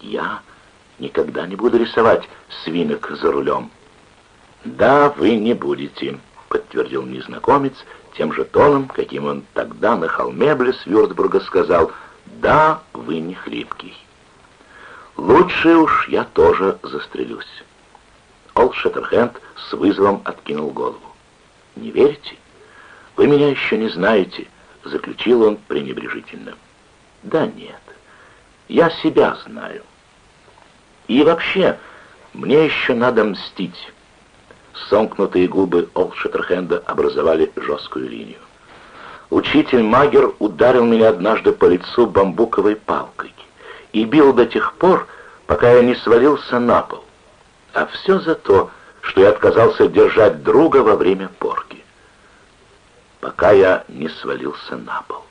Я никогда не буду рисовать свинок за рулем. Да, вы не будете, подтвердил незнакомец тем же тоном, каким он тогда на холме близ Вюртбурга сказал «Да, вы не хлипкий». «Лучше уж я тоже застрелюсь». Ол Шеттерхенд с вызовом откинул голову. «Не верите? Вы меня еще не знаете», — заключил он пренебрежительно. «Да нет, я себя знаю. И вообще, мне еще надо мстить». Сомкнутые губы Ол Шеттерхенда образовали жесткую линию. Учитель Магер ударил меня однажды по лицу бамбуковой палкой и бил до тех пор, пока я не свалился на пол. А все за то, что я отказался держать друга во время порки. Пока я не свалился на пол.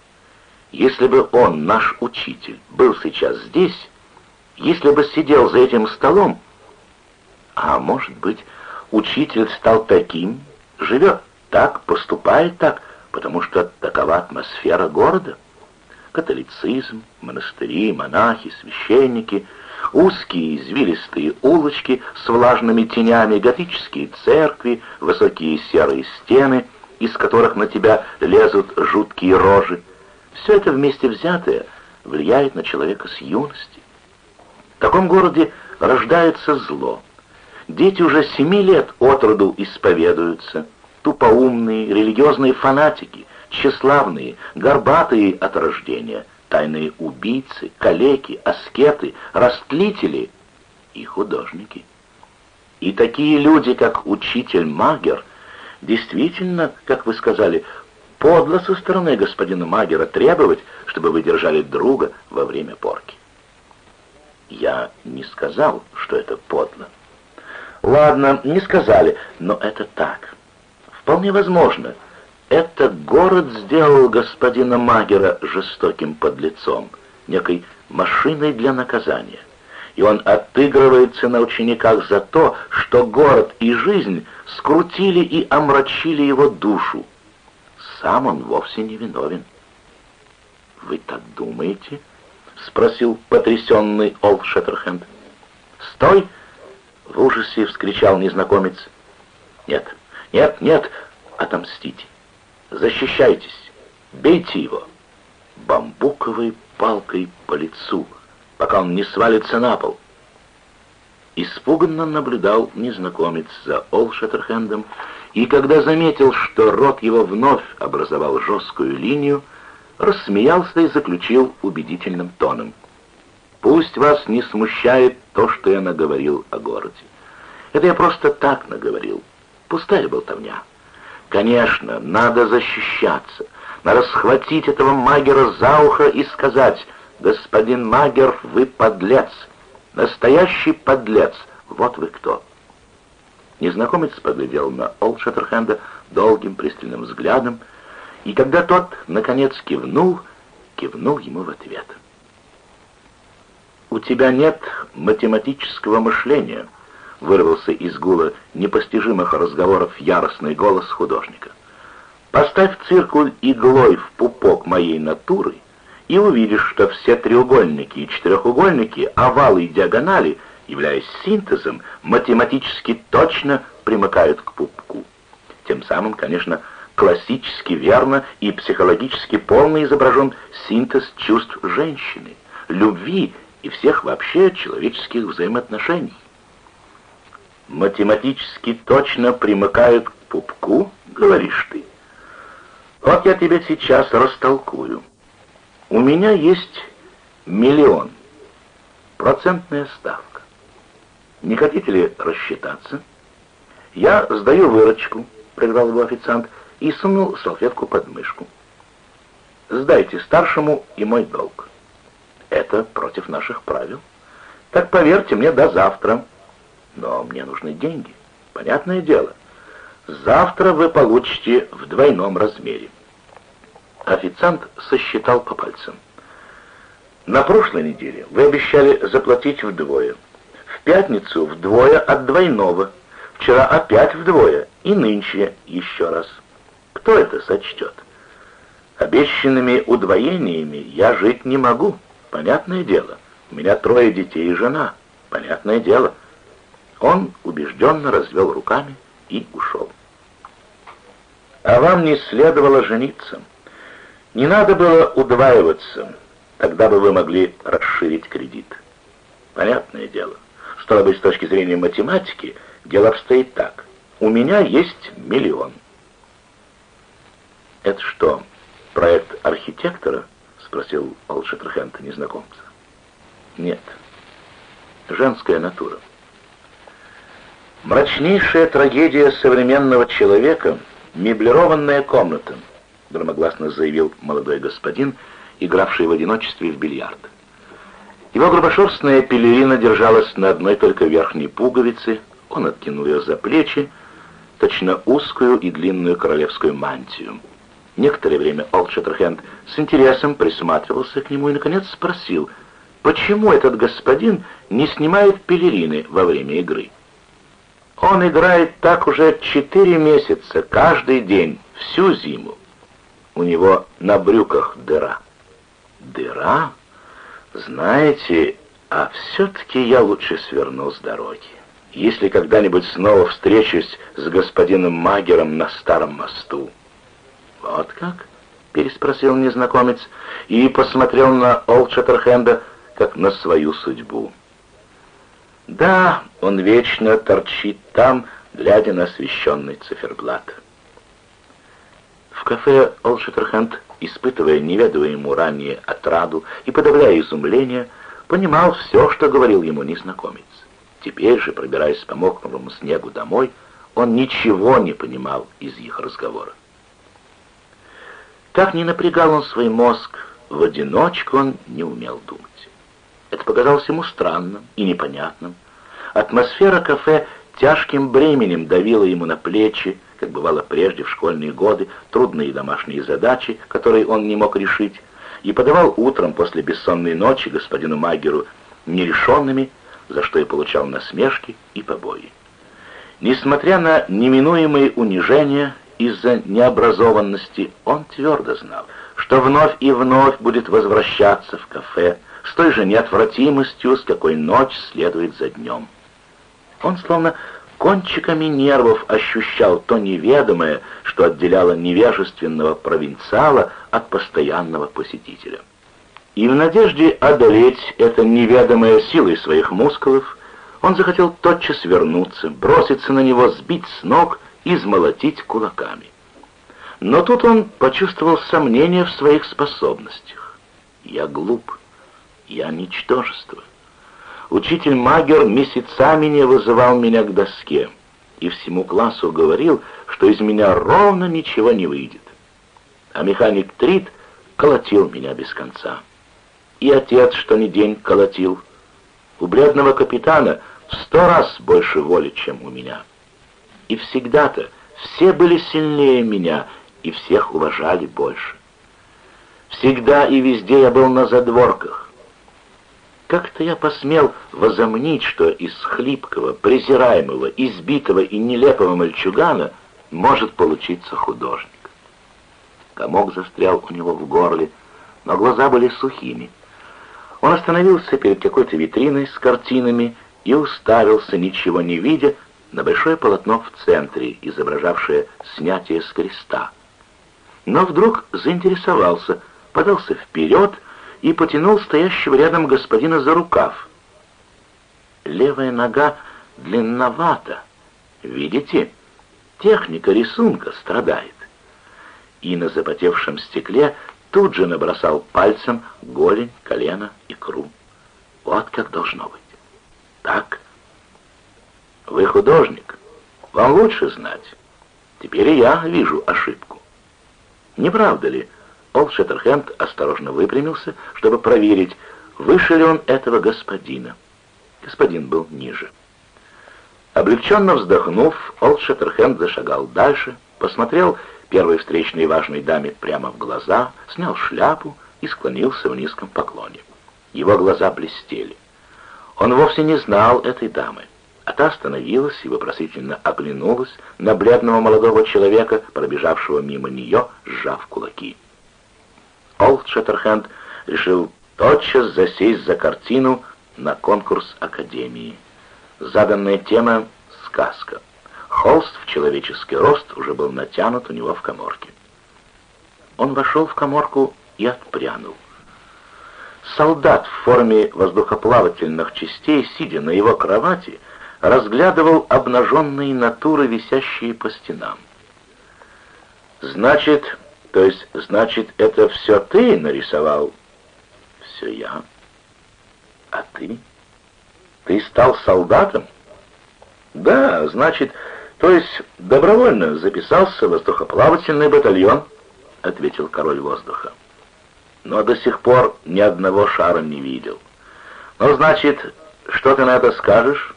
Если бы он, наш учитель, был сейчас здесь, если бы сидел за этим столом, а может быть, учитель стал таким, живет так, поступает так, потому что такова атмосфера города. Католицизм, монастыри, монахи, священники, узкие извилистые улочки с влажными тенями, готические церкви, высокие серые стены, из которых на тебя лезут жуткие рожи. Все это вместе взятое влияет на человека с юности. В таком городе рождается зло. Дети уже семи лет от роду исповедуются – тупоумные, религиозные фанатики, тщеславные, горбатые от рождения, тайные убийцы, калеки, аскеты, растлители и художники. И такие люди, как учитель Магер, действительно, как вы сказали, подло со стороны господина Магера требовать, чтобы вы держали друга во время порки. Я не сказал, что это подло. Ладно, не сказали, но это так. Вполне возможно. Это город сделал господина Магера жестоким подлецом, некой машиной для наказания. И он отыгрывается на учениках за то, что город и жизнь скрутили и омрачили его душу. Сам он вовсе не виновен. «Вы так думаете?» — спросил потрясенный Олд Шеттерхенд. «Стой!» — в ужасе вскричал незнакомец. «Нет, нет, нет, отомстите. Защищайтесь, бейте его. Бамбуковой палкой по лицу, пока он не свалится на пол. Испуганно наблюдал незнакомец за Ол Шеттерхендом, и когда заметил, что рот его вновь образовал жесткую линию, рассмеялся и заключил убедительным тоном. «Пусть вас не смущает то, что я наговорил о городе. Это я просто так наговорил. Пустая болтовня. Конечно, надо защищаться. Надо схватить этого магера за ухо и сказать, «Господин магер, вы подлец, настоящий подлец, вот вы кто». Незнакомец поглядел на Олд Шеттерхенда долгим пристальным взглядом, и когда тот, наконец, кивнул, кивнул ему в ответ. «У тебя нет математического мышления», вырвался из гула непостижимых разговоров яростный голос художника. «Поставь циркуль иглой в пупок моей натуры, и увидишь, что все треугольники и четырехугольники, овалы и диагонали, являясь синтезом, математически точно примыкают к пупку. Тем самым, конечно, классически верно и психологически полно изображен синтез чувств женщины, любви и всех вообще человеческих взаимоотношений математически точно примыкают к пупку, говоришь ты. Вот я тебе сейчас растолкую. У меня есть миллион. Процентная ставка. Не хотите ли рассчитаться? Я сдаю выручку, прервал его официант, и сунул салфетку под мышку. Сдайте старшему и мой долг. Это против наших правил. Так поверьте мне до завтра. Но мне нужны деньги. Понятное дело. Завтра вы получите в двойном размере. Официант сосчитал по пальцам. На прошлой неделе вы обещали заплатить вдвое. В пятницу вдвое от двойного. Вчера опять вдвое. И нынче еще раз. Кто это сочтет? Обещанными удвоениями я жить не могу. Понятное дело. У меня трое детей и жена. Понятное дело. Он убежденно развел руками и ушел. А вам не следовало жениться. Не надо было удваиваться. Тогда бы вы могли расширить кредит. Понятное дело. Стало быть, с точки зрения математики, дело обстоит так. У меня есть миллион. Это что, проект архитектора? Спросил Олшетрхента незнакомца. Нет. Женская натура. Мрачнейшая трагедия современного человека — меблированная комната, громогласно заявил молодой господин, игравший в одиночестве в бильярд. Его грубошерстная пелерина держалась на одной только верхней пуговице, он откинул ее за плечи, точно узкую и длинную королевскую мантию. Некоторое время Олд Шеттерхенд с интересом присматривался к нему и, наконец, спросил, почему этот господин не снимает пелерины во время игры. Он играет так уже четыре месяца, каждый день, всю зиму. У него на брюках дыра. Дыра? Знаете, а все-таки я лучше сверну с дороги. Если когда-нибудь снова встречусь с господином Магером на старом мосту. Вот как? Переспросил незнакомец и посмотрел на Олд Шаттерхенда, как на свою судьбу. Да, он вечно торчит там, глядя на освещенный циферблат. В кафе Олшеттерхенд, испытывая неведомую ранее отраду и подавляя изумление, понимал все, что говорил ему незнакомец. Теперь же, пробираясь по мокрому снегу домой, он ничего не понимал из их разговора. Как ни напрягал он свой мозг, в одиночку он не умел думать. Это показалось ему странным и непонятным. Атмосфера кафе тяжким бременем давила ему на плечи, как бывало прежде в школьные годы, трудные домашние задачи, которые он не мог решить, и подавал утром после бессонной ночи господину Магеру нерешенными, за что и получал насмешки и побои. Несмотря на неминуемые унижения из-за необразованности, он твердо знал, что вновь и вновь будет возвращаться в кафе, с той же неотвратимостью, с какой ночь следует за днем. Он словно кончиками нервов ощущал то неведомое, что отделяло невежественного провинциала от постоянного посетителя. И в надежде одолеть это неведомое силой своих мускулов, он захотел тотчас вернуться, броситься на него, сбить с ног измолотить кулаками. Но тут он почувствовал сомнение в своих способностях. «Я глуп», я ничтожество. Учитель Магер месяцами не вызывал меня к доске и всему классу говорил, что из меня ровно ничего не выйдет. А механик Трит колотил меня без конца. И отец что ни день колотил. У бледного капитана в сто раз больше воли, чем у меня. И всегда-то все были сильнее меня, и всех уважали больше. Всегда и везде я был на задворках. Как-то я посмел возомнить, что из хлипкого, презираемого, избитого и нелепого мальчугана может получиться художник. Комок застрял у него в горле, но глаза были сухими. Он остановился перед какой-то витриной с картинами и уставился, ничего не видя, на большое полотно в центре, изображавшее снятие с креста. Но вдруг заинтересовался, подался вперед и потянул стоящего рядом господина за рукав. Левая нога длинновата. Видите? Техника рисунка страдает. И на запотевшем стекле тут же набросал пальцем голень, колено, икру. Вот как должно быть. Так. Вы художник. Вам лучше знать. Теперь я вижу ошибку. Не правда ли, Ол Шеттерхенд осторожно выпрямился, чтобы проверить, выше ли он этого господина. Господин был ниже. Облегченно вздохнув, Олд Шеттерхенд зашагал дальше, посмотрел первой встречной важной даме прямо в глаза, снял шляпу и склонился в низком поклоне. Его глаза блестели. Он вовсе не знал этой дамы, а та остановилась и вопросительно оглянулась на бледного молодого человека, пробежавшего мимо нее, сжав кулаки. Олд Шеттерхенд решил тотчас засесть за картину на конкурс Академии. Заданная тема — сказка. Холст в человеческий рост уже был натянут у него в коморке. Он вошел в коморку и отпрянул. Солдат в форме воздухоплавательных частей, сидя на его кровати, разглядывал обнаженные натуры, висящие по стенам. «Значит, то есть, значит, это все ты нарисовал?» «Все я. А ты? Ты стал солдатом?» «Да, значит, то есть добровольно записался в воздухоплавательный батальон», — ответил король воздуха. «Но до сих пор ни одного шара не видел. Ну, значит, что ты на это скажешь?»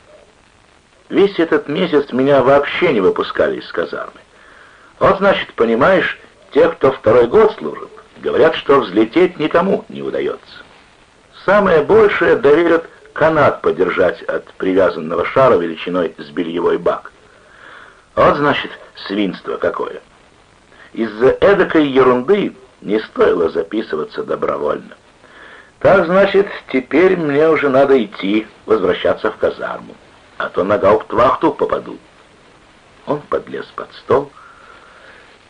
Весь этот месяц меня вообще не выпускали из казармы. Вот, значит, понимаешь, те, кто второй год служит, говорят, что взлететь никому не удается. Самое большее доверят канат подержать от привязанного шара величиной с бельевой бак. Вот, значит, свинство какое. Из-за эдакой ерунды не стоило записываться добровольно. Так, значит, теперь мне уже надо идти, возвращаться в казарму а то на гауптвахту попаду. Он подлез под стол.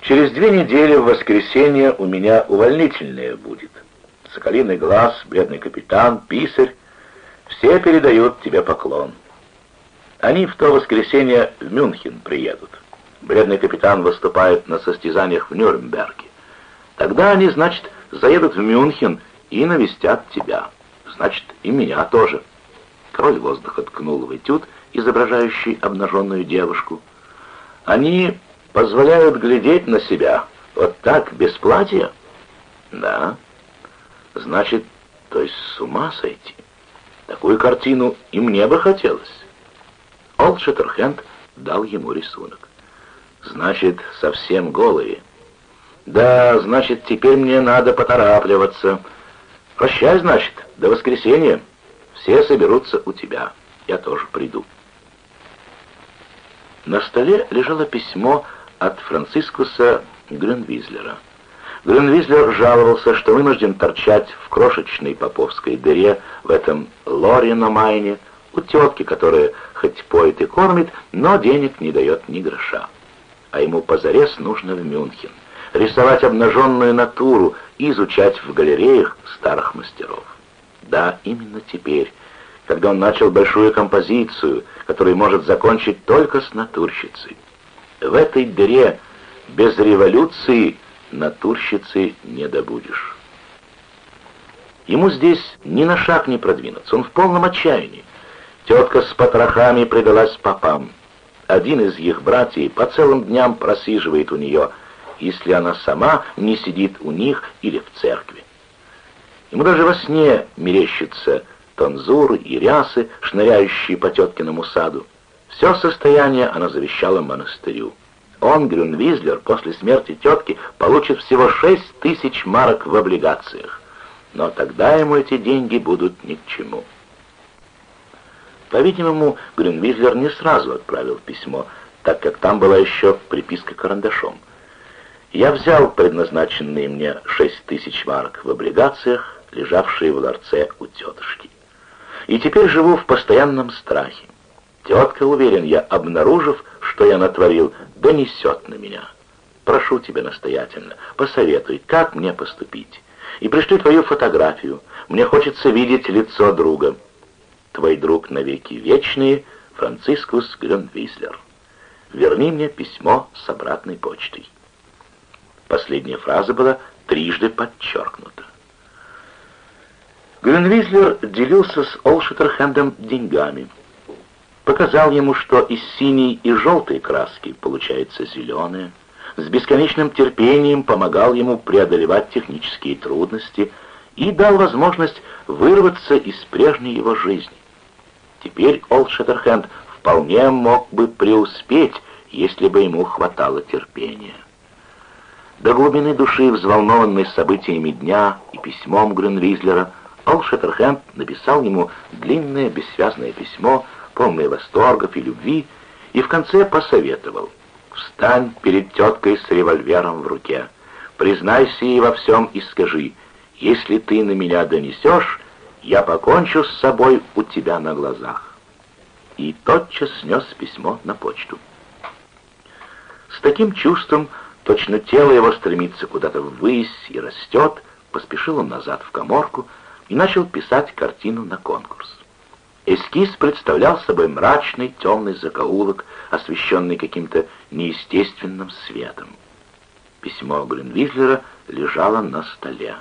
Через две недели в воскресенье у меня увольнительное будет. Соколиный глаз, бедный капитан, писарь, все передают тебе поклон. Они в то воскресенье в Мюнхен приедут. Бредный капитан выступает на состязаниях в Нюрнберге. Тогда они, значит, заедут в Мюнхен и навестят тебя. Значит, и меня тоже. Король воздуха ткнул в этюд, изображающий обнаженную девушку. Они позволяют глядеть на себя вот так, без платья? Да. Значит, то есть с ума сойти. Такую картину и мне бы хотелось. Олд Шеттерхенд дал ему рисунок. Значит, совсем голые. Да, значит, теперь мне надо поторапливаться. Прощай, значит, до воскресенья. Все соберутся у тебя. Я тоже приду. На столе лежало письмо от Францискуса Грюнвизлера. Грюнвизлер жаловался, что вынужден торчать в крошечной поповской дыре в этом лоре на майне у тетки, которая хоть поет и кормит, но денег не дает ни гроша. А ему позарез нужно в Мюнхен, рисовать обнаженную натуру и изучать в галереях старых мастеров. Да, именно теперь, когда он начал большую композицию, которую может закончить только с натурщицей. В этой дыре без революции натурщицы не добудешь. Ему здесь ни на шаг не продвинуться, он в полном отчаянии. Тетка с потрохами предалась попам. Один из их братьев по целым дням просиживает у нее, если она сама не сидит у них или в церкви. Ему даже во сне мерещится танзуры и рясы, шныряющие по теткиному саду. Все состояние она завещала монастырю. Он, Грюнвизлер, после смерти тетки получит всего шесть тысяч марок в облигациях. Но тогда ему эти деньги будут ни к чему. По-видимому, Грюнвизлер не сразу отправил письмо, так как там была еще приписка карандашом. Я взял предназначенные мне шесть тысяч марок в облигациях, лежавшие в ларце у тетушки и теперь живу в постоянном страхе. Тетка, уверен я, обнаружив, что я натворил, донесет на меня. Прошу тебя настоятельно, посоветуй, как мне поступить. И пришли твою фотографию. Мне хочется видеть лицо друга. Твой друг навеки вечные, Францискус Грюнвизлер. Верни мне письмо с обратной почтой. Последняя фраза была трижды подчеркнута. Грюнвизлер делился с Олшеттерхендом деньгами. Показал ему, что из синей и желтой краски получается зеленая. С бесконечным терпением помогал ему преодолевать технические трудности и дал возможность вырваться из прежней его жизни. Теперь Олшеттерхенд вполне мог бы преуспеть, если бы ему хватало терпения. До глубины души, взволнованный событиями дня и письмом Грюнвизлера, Пол Шеттерхенд написал ему длинное бессвязное письмо, полное восторгов и любви, и в конце посоветовал «Встань перед теткой с револьвером в руке, признайся ей во всем и скажи, Если ты на меня донесешь, я покончу с собой у тебя на глазах. И тотчас снес письмо на почту. С таким чувством, точно тело его стремится куда-то ввысь и растет, поспешил он назад в коморку и начал писать картину на конкурс. Эскиз представлял собой мрачный темный закоулок, освещенный каким-то неестественным светом. Письмо Гринвизлера лежало на столе.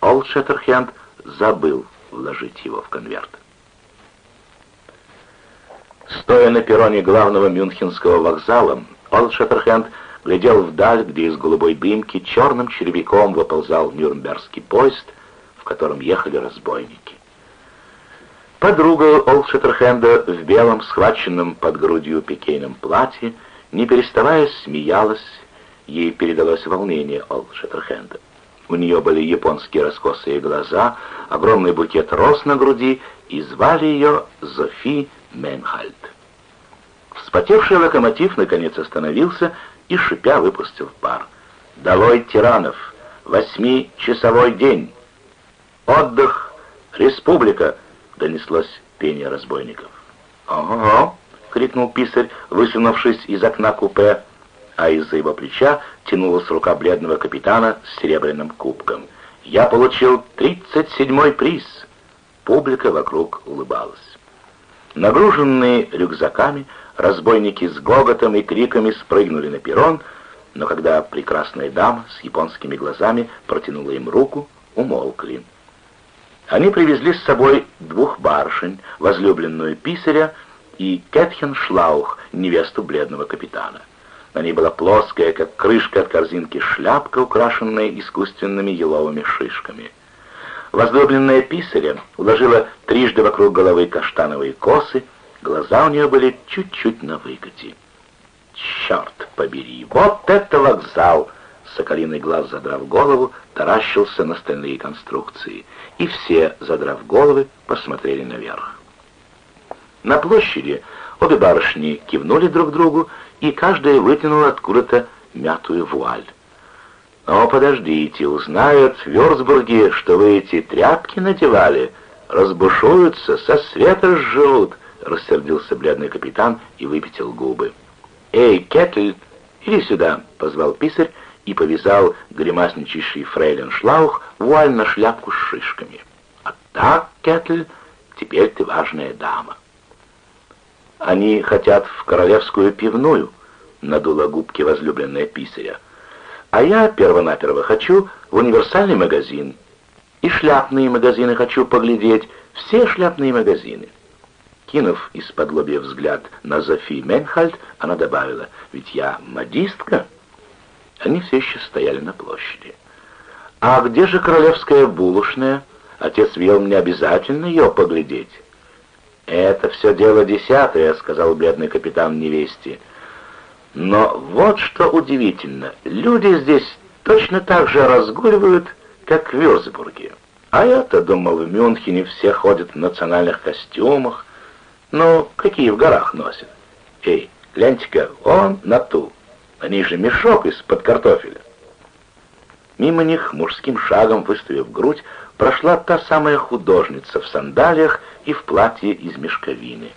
Олд Шеттерхенд забыл вложить его в конверт. Стоя на перроне главного мюнхенского вокзала, Олд Шеттерхенд глядел вдаль, где из голубой дымки черным червяком выползал нюрнбергский поезд, в котором ехали разбойники. Подруга Олшеттерхенда в белом, схваченном под грудью пикейном платье, не переставая смеялась, ей передалось волнение Олшеттерхенда. У нее были японские раскосые глаза, огромный букет роз на груди, и звали ее Зофи Менхальд. Вспотевший локомотив наконец остановился и, шипя, выпустил пар. «Долой тиранов! Восьмичасовой день! Отдых! Республика!» донеслось пение разбойников. «Ого!» — крикнул писарь, высунувшись из окна купе, а из-за его плеча тянулась рука бледного капитана с серебряным кубком. «Я получил тридцать седьмой приз!» Публика вокруг улыбалась. Нагруженные рюкзаками, разбойники с гоготом и криками спрыгнули на перрон, но когда прекрасная дама с японскими глазами протянула им руку, умолкли. Они привезли с собой двух барышень, возлюбленную писаря и Кэтхен Шлаух, невесту бледного капитана. На ней была плоская, как крышка от корзинки, шляпка, украшенная искусственными еловыми шишками. Возлюбленная писаря уложила трижды вокруг головы каштановые косы, глаза у нее были чуть-чуть на выкате. «Черт побери, вот это вокзал!» Соколиный глаз, задрав голову, таращился на стальные конструкции, и все, задрав головы, посмотрели наверх. На площади обе барышни кивнули друг другу, и каждая вытянула откуда-то мятую вуаль. «Но подождите, узнают в Вёрцбурге, что вы эти тряпки надевали, разбушуются, со света сживут», — рассердился бледный капитан и выпятил губы. «Эй, Кетль, иди сюда», — позвал писарь, и повязал гримасничающий фрейлин Шлаух вуаль на шляпку с шишками. «А так, Кетль, теперь ты важная дама». «Они хотят в королевскую пивную», — надула губки возлюбленная писаря. «А я первонаперво хочу в универсальный магазин. И шляпные магазины хочу поглядеть, все шляпные магазины». Кинув из-под лобья взгляд на Зофи Менхальд, она добавила, «Ведь я модистка». Они все еще стояли на площади. «А где же королевская булочная? Отец велел мне обязательно ее поглядеть». «Это все дело десятое», — сказал бедный капитан невесте. «Но вот что удивительно, люди здесь точно так же разгуливают, как в Вюрцбурге. А я-то думал, в Мюнхене все ходят в национальных костюмах. Ну, какие в горах носят? Эй, гляньте-ка, он на ту». На ней же мешок из-под картофеля. Мимо них, мужским шагом выставив грудь, прошла та самая художница в сандалиях и в платье из мешковины.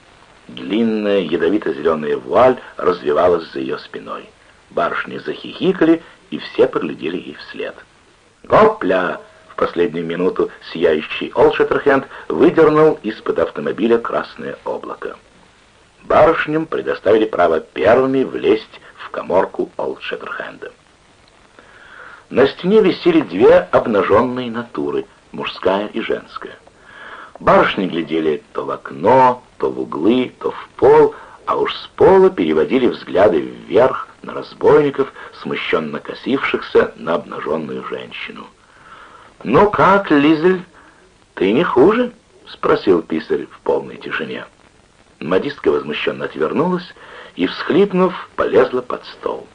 Длинная ядовито-зеленая вуаль развивалась за ее спиной. Барышни захихикали, и все поглядели ей вслед. «Гопля!» В последнюю минуту сияющий Олшеттерхенд выдернул из-под автомобиля красное облако. Барышням предоставили право первыми влезть коморку Олд-Шеттерхенда. На стене висели две обнаженные натуры, мужская и женская. Барышни глядели то в окно, то в углы, то в пол, а уж с пола переводили взгляды вверх на разбойников, смущенно косившихся на обнаженную женщину. «Ну как, Лизель, ты не хуже?» — спросил писарь в полной тишине. Модистка возмущенно отвернулась и, всхлипнув, полезла под стол.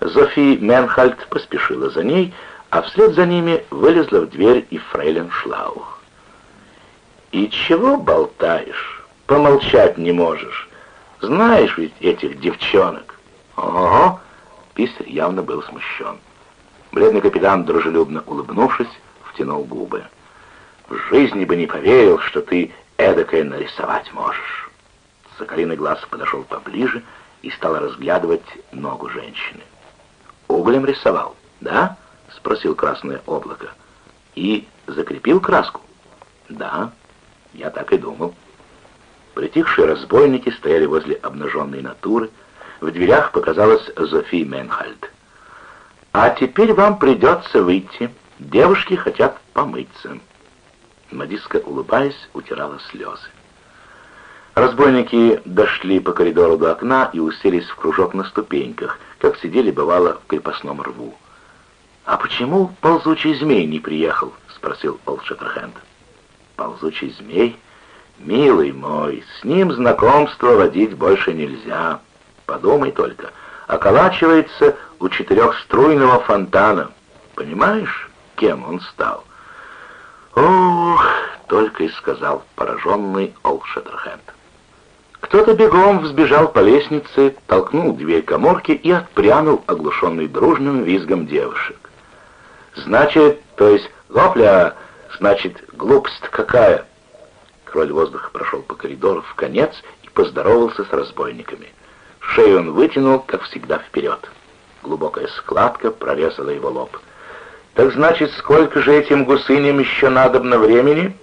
Зофи Менхальд поспешила за ней, а вслед за ними вылезла в дверь и фрейлин Шлаух. «И чего болтаешь? Помолчать не можешь. Знаешь ведь этих девчонок?» «Ого!» Писарь явно был смущен. Бледный капитан, дружелюбно улыбнувшись, втянул губы. «В жизни бы не поверил, что ты эдакое нарисовать можешь». Соколиный глаз подошел поближе и стал разглядывать ногу женщины. «Углем рисовал, да?» — спросил красное облако. «И закрепил краску?» «Да, я так и думал». Притихшие разбойники стояли возле обнаженной натуры. В дверях показалась Зофи Менхальд. «А теперь вам придется выйти. Девушки хотят помыться». Мадиска, улыбаясь, утирала слезы. Разбойники дошли по коридору до окна и уселись в кружок на ступеньках, как сидели, бывало, в крепостном рву. «А почему ползучий змей не приехал?» — спросил Пол Шеттерхенд. «Ползучий змей? Милый мой, с ним знакомство водить больше нельзя. Подумай только, околачивается у четырехструйного фонтана. Понимаешь, кем он стал?» «Ох!» — только и сказал пораженный Ол Шеттерхенд. Кто-то бегом взбежал по лестнице, толкнул дверь коморки и отпрянул, оглушенный дружным визгом девушек. «Значит, то есть, лопля, значит, глупость какая!» Король воздуха прошел по коридору в конец и поздоровался с разбойниками. Шею он вытянул, как всегда, вперед. Глубокая складка прорезала его лоб. «Так значит, сколько же этим гусыням еще надобно времени?»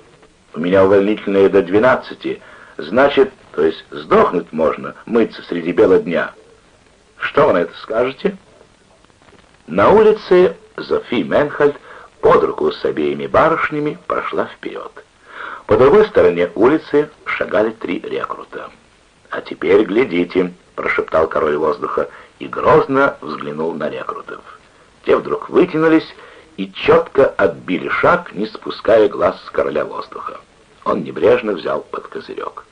«У меня увольнительные до двенадцати. Значит, то есть сдохнуть можно, мыться среди бела дня. Что вы на это скажете?» На улице Зофи Менхальд под руку с обеими барышнями прошла вперед. По другой стороне улицы шагали три рекрута. «А теперь глядите», — прошептал король воздуха и грозно взглянул на рекрутов. Те вдруг вытянулись и четко отбили шаг, не спуская глаз с короля воздуха. Он небрежно взял под козырек.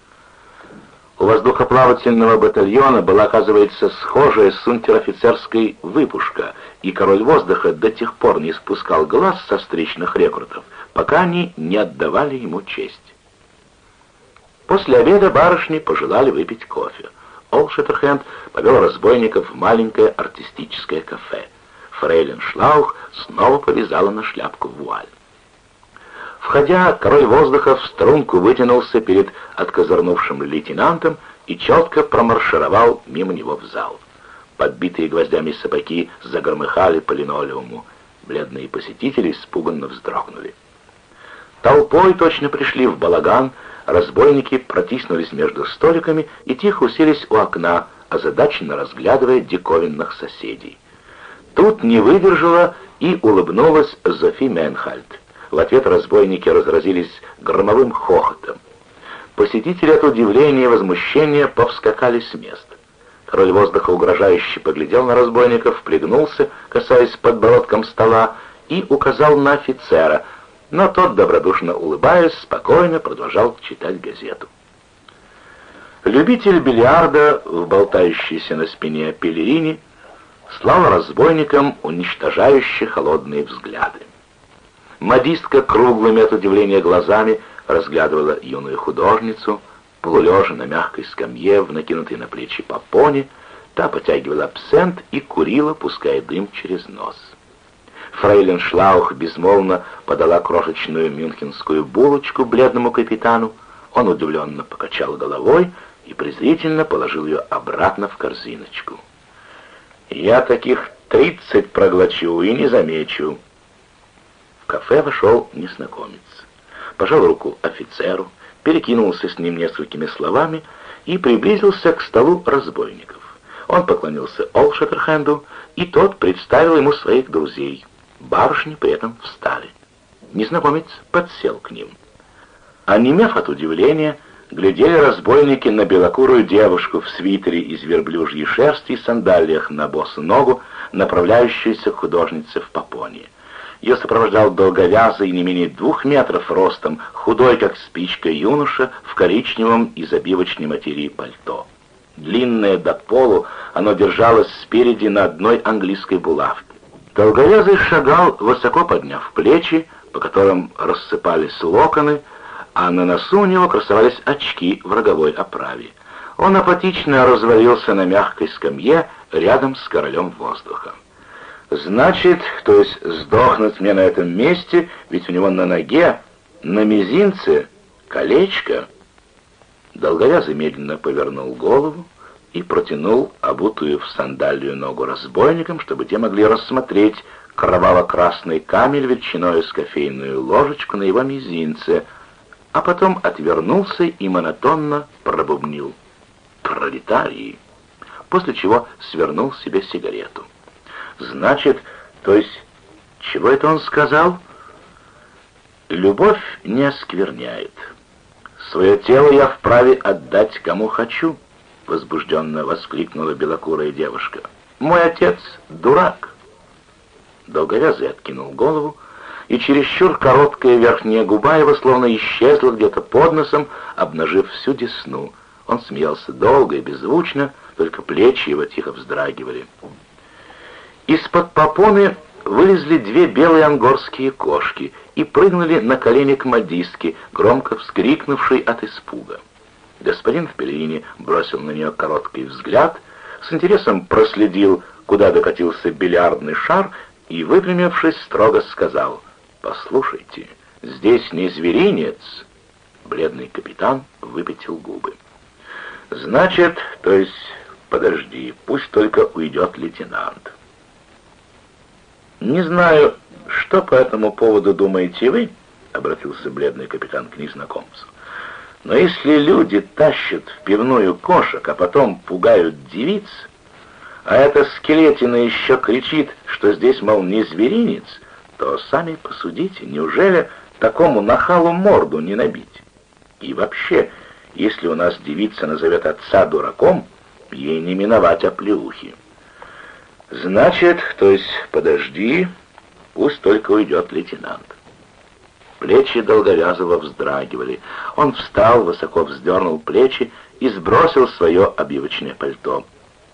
У воздухоплавательного батальона была, оказывается, схожая с унтер-офицерской выпушка, и король воздуха до тех пор не спускал глаз со встречных рекрутов, пока они не отдавали ему честь. После обеда барышни пожелали выпить кофе. Ол Шеттерхенд повел разбойников в маленькое артистическое кафе. Фрейлин Шлаух снова повязала на шляпку вуаль. Входя, король воздуха в струнку вытянулся перед откозырнувшим лейтенантом и четко промаршировал мимо него в зал. Подбитые гвоздями сапоги загромыхали по линолеуму. Бледные посетители испуганно вздрогнули. Толпой точно пришли в балаган, разбойники протиснулись между столиками и тихо уселись у окна, озадаченно разглядывая диковинных соседей. Тут не выдержала и улыбнулась Зофи Менхальд. В ответ разбойники разразились громовым хохотом. Посетители от удивления и возмущения повскакали с мест. Король воздуха угрожающе поглядел на разбойников, пригнулся, касаясь подбородком стола, и указал на офицера, но тот, добродушно улыбаясь, спокойно продолжал читать газету. Любитель бильярда в болтающейся на спине пелерине слал разбойникам уничтожающие холодные взгляды. Модистка круглыми от удивления глазами разглядывала юную художницу, полулежа на мягкой скамье, в накинутой на плечи попоне, та потягивала абсент и курила, пуская дым через нос. Фрейлин Шлаух безмолвно подала крошечную мюнхенскую булочку бледному капитану. Он удивленно покачал головой и презрительно положил ее обратно в корзиночку. «Я таких тридцать проглочу и не замечу», кафе вошел незнакомец. Пожал руку офицеру, перекинулся с ним несколькими словами и приблизился к столу разбойников. Он поклонился Олшеттерхенду, и тот представил ему своих друзей. Барышни при этом встали. Незнакомец подсел к ним. Онемев от удивления, глядели разбойники на белокурую девушку в свитере из верблюжьей шерсти и сандалиях на босу ногу, направляющуюся к художнице в попоне. Ее сопровождал долговязый, не менее двух метров ростом, худой, как спичка, юноша в коричневом из обивочной материи пальто. Длинное до полу, оно держалось спереди на одной английской булавке. Долговязый шагал, высоко подняв плечи, по которым рассыпались локоны, а на носу у него красовались очки в роговой оправе. Он апатично развалился на мягкой скамье рядом с королем воздуха. Значит, то есть сдохнуть мне на этом месте, ведь у него на ноге, на мизинце колечко. Долговязый медленно повернул голову и протянул обутую в сандалию ногу разбойникам, чтобы те могли рассмотреть кроваво-красный камень величиной с кофейную ложечку на его мизинце, а потом отвернулся и монотонно пробубнил «Пролетарии!», после чего свернул себе сигарету. Значит, то есть, чего это он сказал? Любовь не оскверняет. Свое тело я вправе отдать кому хочу, возбужденно воскликнула белокурая девушка. Мой отец дурак. Долговязый откинул голову, и чересчур короткая верхняя губа его словно исчезла где-то под носом, обнажив всю десну. Он смеялся долго и беззвучно, только плечи его тихо вздрагивали. Из-под попоны вылезли две белые ангорские кошки и прыгнули на колени к модистке, громко вскрикнувшей от испуга. Господин в пелерине бросил на нее короткий взгляд, с интересом проследил, куда докатился бильярдный шар, и, выпрямившись, строго сказал, «Послушайте, здесь не зверинец». Бледный капитан выпятил губы. «Значит, то есть, подожди, пусть только уйдет лейтенант». «Не знаю, что по этому поводу думаете вы?» — обратился бледный капитан к незнакомцу. «Но если люди тащат в пивную кошек, а потом пугают девиц, а эта скелетина еще кричит, что здесь, мол, не зверинец, то сами посудите, неужели такому нахалу морду не набить? И вообще, если у нас девица назовет отца дураком, ей не миновать оплеухи». «Значит, то есть подожди, пусть только уйдет лейтенант». Плечи Долговязова вздрагивали. Он встал, высоко вздернул плечи и сбросил свое обивочное пальто.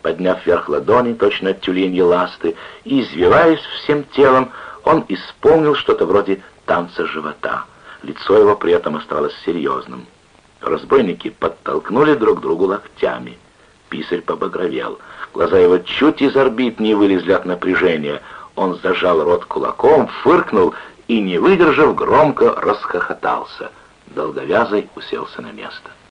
Подняв вверх ладони, точно тюленьи ласты, и, извиваясь всем телом, он исполнил что-то вроде танца живота. Лицо его при этом осталось серьезным. Разбойники подтолкнули друг другу локтями. Писарь побагровел. Глаза его чуть из орбит не вылезли от напряжения. Он зажал рот кулаком, фыркнул и, не выдержав, громко расхохотался. Долговязый уселся на место.